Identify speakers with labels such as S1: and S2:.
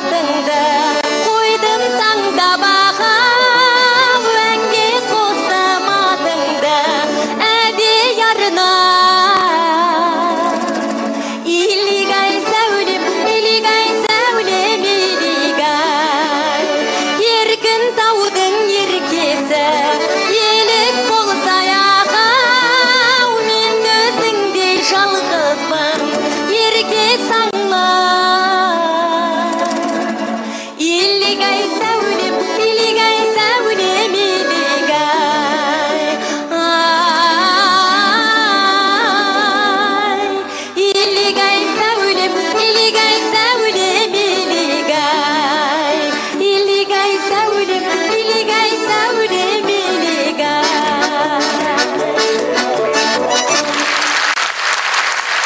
S1: nothing there.